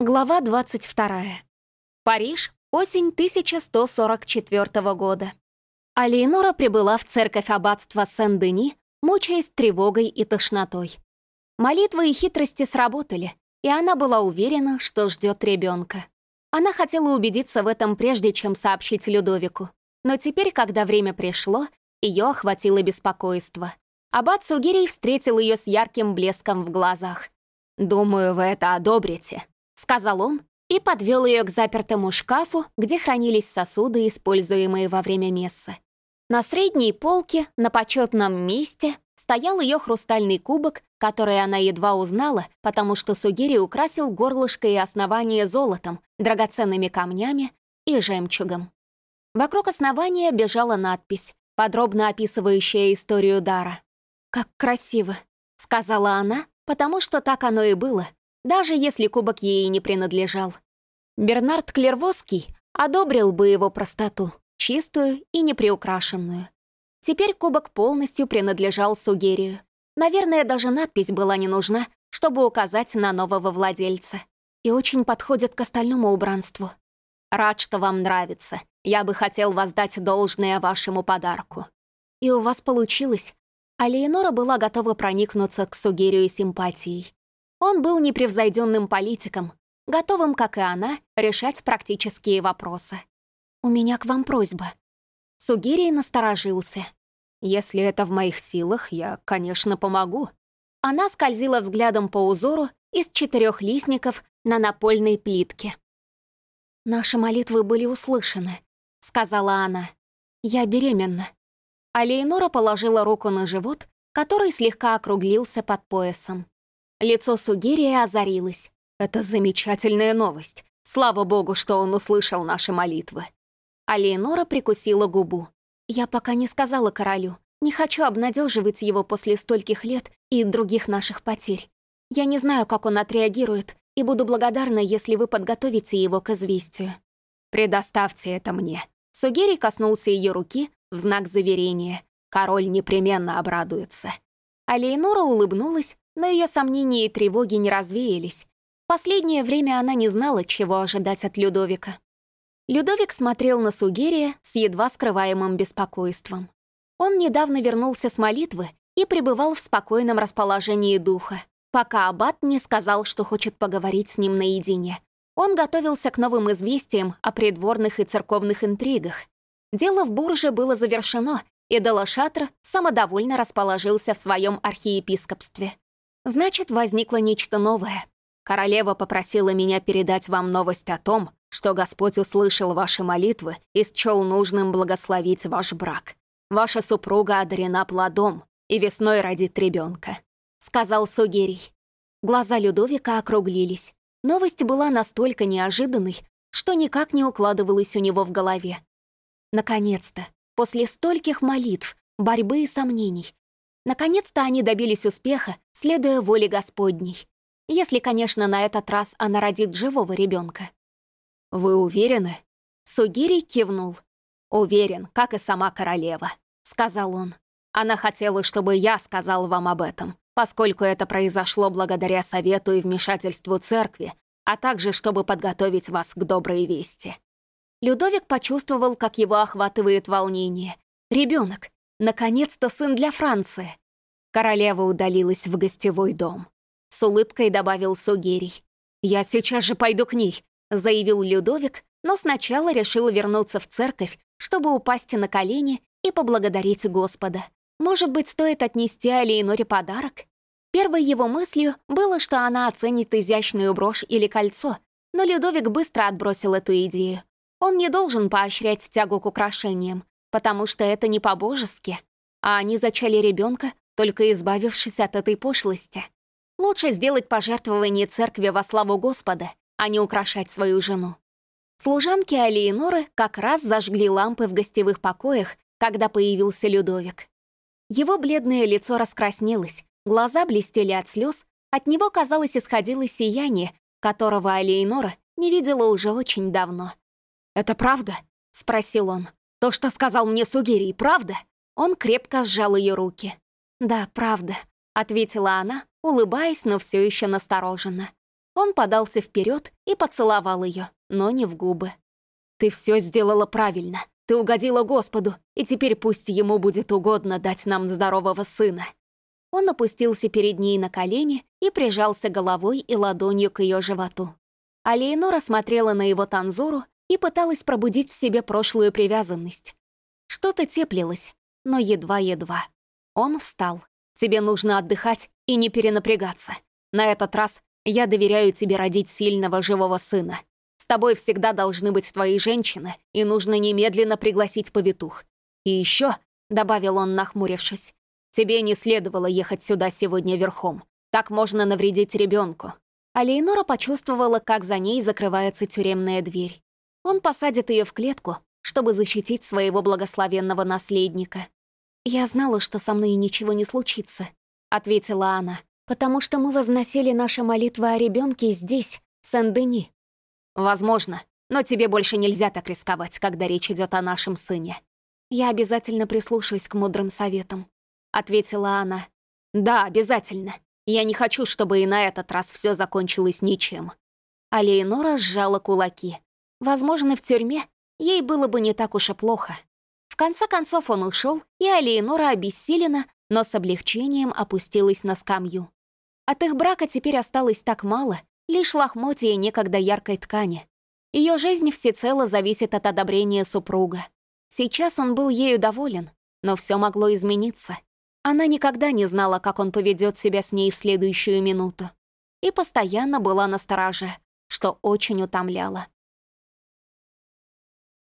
Глава 22. Париж, осень 1144 года. Алиенора прибыла в церковь аббатства Сен-Дени, мучаясь тревогой и тошнотой. Молитвы и хитрости сработали, и она была уверена, что ждет ребенка. Она хотела убедиться в этом прежде, чем сообщить Людовику. Но теперь, когда время пришло, ее охватило беспокойство. Аббат Сугирий встретил ее с ярким блеском в глазах. «Думаю, вы это одобрите», — сказал он и подвел ее к запертому шкафу, где хранились сосуды, используемые во время мессы. На средней полке, на почетном месте, стоял ее хрустальный кубок, который она едва узнала, потому что Сугири украсил горлышко и основание золотом, драгоценными камнями и жемчугом. Вокруг основания бежала надпись, подробно описывающая историю дара. «Как красиво», — сказала она, потому что так оно и было, даже если кубок ей не принадлежал. Бернард Клервоский одобрил бы его простоту, чистую и неприукрашенную. Теперь кубок полностью принадлежал Сугерию. Наверное, даже надпись была не нужна, чтобы указать на нового владельца. И очень подходит к остальному убранству. Рад, что вам нравится. Я бы хотел воздать должное вашему подарку. И у вас получилось. А Леонора была готова проникнуться к Сугерию симпатией. Он был непревзойденным политиком, готовым, как и она, решать практические вопросы. «У меня к вам просьба». Сугирий насторожился. «Если это в моих силах, я, конечно, помогу». Она скользила взглядом по узору из четырех листников на напольной плитке. «Наши молитвы были услышаны», — сказала она. «Я беременна». А Лейнора положила руку на живот, который слегка округлился под поясом. Лицо Сугирия озарилось. «Это замечательная новость. Слава богу, что он услышал наши молитвы». А Леонора прикусила губу. «Я пока не сказала королю. Не хочу обнадеживать его после стольких лет и других наших потерь. Я не знаю, как он отреагирует, и буду благодарна, если вы подготовите его к известию». «Предоставьте это мне». Сугири коснулся ее руки в знак заверения. Король непременно обрадуется. А Лейнора улыбнулась, но ее сомнения и тревоги не развеялись. Последнее время она не знала, чего ожидать от Людовика. Людовик смотрел на Сугерия с едва скрываемым беспокойством. Он недавно вернулся с молитвы и пребывал в спокойном расположении духа, пока Аббат не сказал, что хочет поговорить с ним наедине. Он готовился к новым известиям о придворных и церковных интригах. Дело в Бурже было завершено, и Делашатр самодовольно расположился в своем архиепископстве. Значит, возникло нечто новое. Королева попросила меня передать вам новость о том, что Господь услышал ваши молитвы и счел нужным благословить ваш брак. Ваша супруга одарена плодом и весной родит ребенка, сказал Сугерий. Глаза Людовика округлились. Новость была настолько неожиданной, что никак не укладывалась у него в голове. Наконец-то, после стольких молитв, борьбы и сомнений, Наконец-то они добились успеха, следуя воле Господней. Если, конечно, на этот раз она родит живого ребенка. «Вы уверены?» Сугирий кивнул. «Уверен, как и сама королева», — сказал он. «Она хотела, чтобы я сказал вам об этом, поскольку это произошло благодаря совету и вмешательству церкви, а также чтобы подготовить вас к доброй вести». Людовик почувствовал, как его охватывает волнение. Ребенок, Наконец-то сын для Франции. Королева удалилась в гостевой дом. С улыбкой добавил Сугерий. «Я сейчас же пойду к ней», — заявил Людовик, но сначала решил вернуться в церковь, чтобы упасть на колени и поблагодарить Господа. Может быть, стоит отнести Алиеноре подарок? Первой его мыслью было, что она оценит изящную брошь или кольцо, но Людовик быстро отбросил эту идею. Он не должен поощрять тягу к украшениям потому что это не по-божески, а они зачали ребенка, только избавившись от этой пошлости. Лучше сделать пожертвование церкви во славу Господа, а не украшать свою жену. Служанки Алиеноры как раз зажгли лампы в гостевых покоях, когда появился Людовик. Его бледное лицо раскраснелось, глаза блестели от слез, от него, казалось, исходило сияние, которого Алиенора не видела уже очень давно. «Это правда?» — спросил он. То, что сказал мне Сугири, правда?» Он крепко сжал ее руки. «Да, правда», — ответила она, улыбаясь, но все еще настороженно. Он подался вперед и поцеловал ее, но не в губы. «Ты все сделала правильно. Ты угодила Господу, и теперь пусть ему будет угодно дать нам здорового сына». Он опустился перед ней на колени и прижался головой и ладонью к ее животу. А Леонора смотрела на его танзуру и пыталась пробудить в себе прошлую привязанность. Что-то теплилось, но едва-едва. Он встал. «Тебе нужно отдыхать и не перенапрягаться. На этот раз я доверяю тебе родить сильного живого сына. С тобой всегда должны быть твои женщины, и нужно немедленно пригласить повитух. И еще, — добавил он, нахмурившись, — тебе не следовало ехать сюда сегодня верхом. Так можно навредить ребенку. А Лейнора почувствовала, как за ней закрывается тюремная дверь. Он посадит ее в клетку, чтобы защитить своего благословенного наследника. «Я знала, что со мной ничего не случится», — ответила она потому что мы возносили наши молитвы о ребенке здесь, в Сен-Дени. Возможно, но тебе больше нельзя так рисковать, когда речь идет о нашем сыне. Я обязательно прислушаюсь к мудрым советам, ответила она. Да, обязательно. Я не хочу, чтобы и на этот раз все закончилось ничем. А Леонора сжала кулаки. Возможно, в тюрьме ей было бы не так уж и плохо. В конце концов он ушел, и Алиенора обессилена, но с облегчением опустилась на скамью. От их брака теперь осталось так мало, лишь лохмотья некогда яркой ткани. Ее жизнь всецело зависит от одобрения супруга. Сейчас он был ею доволен, но все могло измениться. Она никогда не знала, как он поведет себя с ней в следующую минуту. И постоянно была на страже, что очень утомляло.